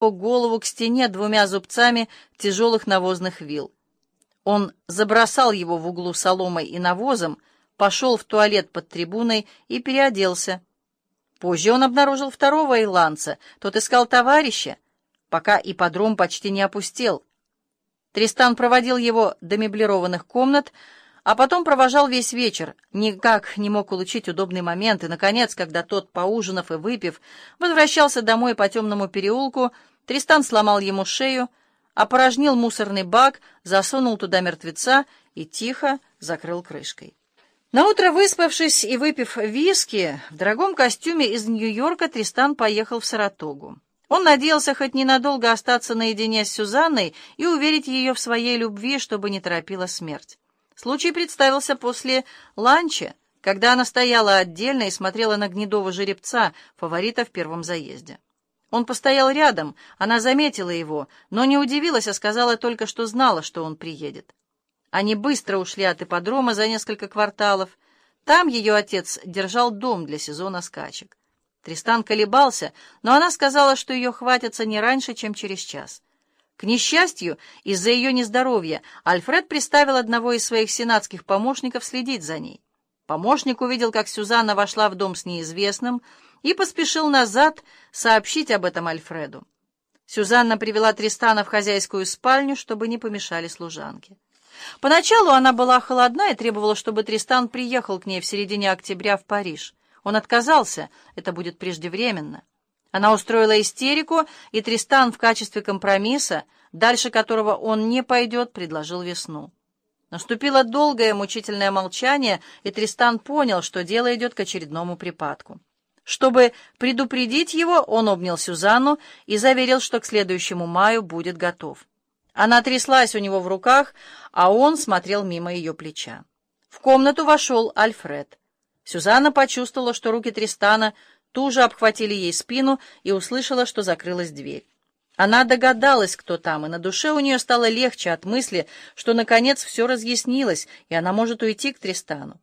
голову к стене двумя зубцами тяжелых навозных вил. Он забросал его в углу соломой и навозом, пошел в туалет под трибуной и переоделся. Позже он обнаружил второго ирландца, тот искал товарища, пока ипподром почти не опустел. Тристан проводил его до меблированных комнат, а потом провожал весь вечер, никак не мог улучшить удобный момент, и, наконец, когда тот, поужинав и выпив, возвращался домой по темному переулку, Тристан сломал ему шею, опорожнил мусорный бак, засунул туда мертвеца и тихо закрыл крышкой. Наутро, выспавшись и выпив виски, в дорогом костюме из Нью-Йорка Тристан поехал в Саратогу. Он надеялся хоть ненадолго остаться наедине с Сюзанной и уверить ее в своей любви, чтобы не торопила смерть. Случай представился после ланча, когда она стояла отдельно и смотрела на гнедого жеребца, фаворита в первом заезде. Он постоял рядом, она заметила его, но не удивилась, а сказала только, что знала, что он приедет. Они быстро ушли от ипподрома за несколько кварталов. Там ее отец держал дом для сезона скачек. Тристан колебался, но она сказала, что ее хватится не раньше, чем через час. К несчастью, из-за ее нездоровья Альфред приставил одного из своих сенатских помощников следить за ней. Помощник увидел, как Сюзанна вошла в дом с неизвестным, и поспешил назад сообщить об этом Альфреду. Сюзанна привела Тристана в хозяйскую спальню, чтобы не помешали служанке. Поначалу она была холодна и требовала, чтобы Тристан приехал к ней в середине октября в Париж. Он отказался, это будет преждевременно. Она устроила истерику, и Тристан в качестве компромисса, дальше которого он не пойдет, предложил весну. Наступило долгое мучительное молчание, и Тристан понял, что дело идет к очередному припадку. Чтобы предупредить его, он обнял Сюзанну и заверил, что к следующему маю будет готов. Она тряслась у него в руках, а он смотрел мимо ее плеча. В комнату вошел Альфред. Сюзанна почувствовала, что руки Тристана туже обхватили ей спину и услышала, что закрылась дверь. Она догадалась, кто там, и на душе у нее стало легче от мысли, что, наконец, все разъяснилось, и она может уйти к Тристану.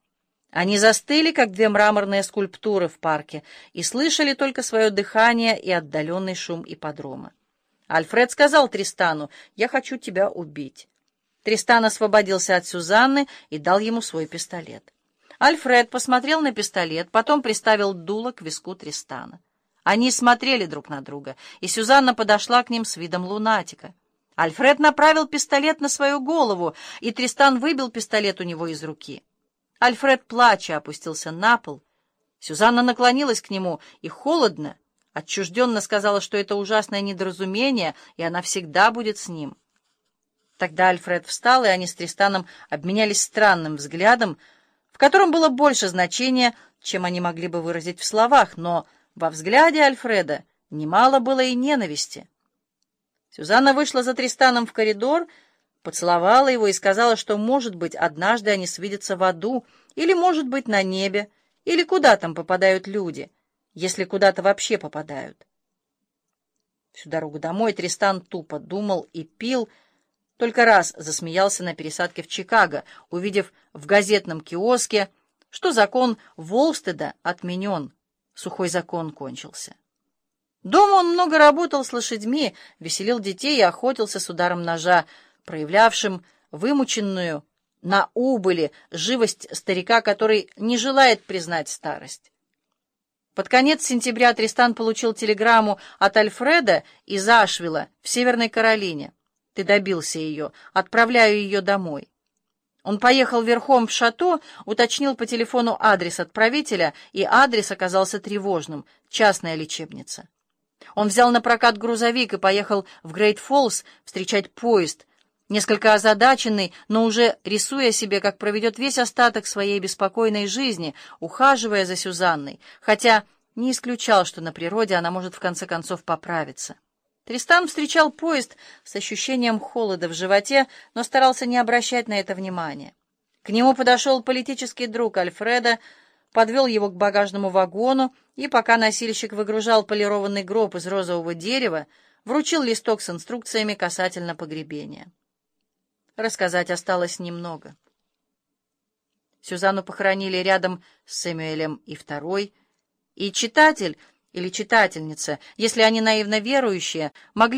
Они застыли, как две мраморные скульптуры в парке, и слышали только свое дыхание и отдаленный шум ипподрома. Альфред сказал Тристану, «Я хочу тебя убить». Тристан освободился от Сюзанны и дал ему свой пистолет. Альфред посмотрел на пистолет, потом приставил дуло к виску Тристана. Они смотрели друг на друга, и Сюзанна подошла к ним с видом лунатика. Альфред направил пистолет на свою голову, и Тристан выбил пистолет у него из руки. Альфред, плача, опустился на пол. Сюзанна наклонилась к нему и холодно, отчужденно сказала, что это ужасное недоразумение, и она всегда будет с ним. Тогда Альфред встал, и они с Тристаном обменялись странным взглядом, в котором было больше значения, чем они могли бы выразить в словах, но во взгляде Альфреда немало было и ненависти. Сюзанна вышла за Тристаном в коридор, поцеловала его и сказала, что, может быть, однажды они свидятся в аду, или, может быть, на небе, или куда там попадают люди, если куда-то вообще попадают. Всю дорогу домой Тристан тупо думал и пил, только раз засмеялся на пересадке в Чикаго, увидев в газетном киоске, что закон Волстеда отменен, сухой закон кончился. Дома он много работал с лошадьми, веселил детей и охотился с ударом ножа, проявлявшим вымученную на убыли живость старика, который не желает признать старость. Под конец сентября Тристан получил телеграмму от Альфреда из Ашвилла в Северной Каролине. Ты добился ее. Отправляю ее домой. Он поехал верхом в шато, уточнил по телефону адрес отправителя, и адрес оказался тревожным — частная лечебница. Он взял на прокат грузовик и поехал в Грейт-Фоллс встречать поезд, несколько озадаченный, но уже рисуя себе, как проведет весь остаток своей беспокойной жизни, ухаживая за Сюзанной, хотя не исключал, что на природе она может в конце концов поправиться. Тристан встречал поезд с ощущением холода в животе, но старался не обращать на это внимания. К нему подошел политический друг Альфреда, подвел его к багажному вагону и, пока носильщик выгружал полированный гроб из розового дерева, вручил листок с инструкциями касательно погребения. Рассказать осталось немного. Сюзанну похоронили рядом с Сэмюэлем и второй, и читатель или читательницы, если они наивно верующие, могли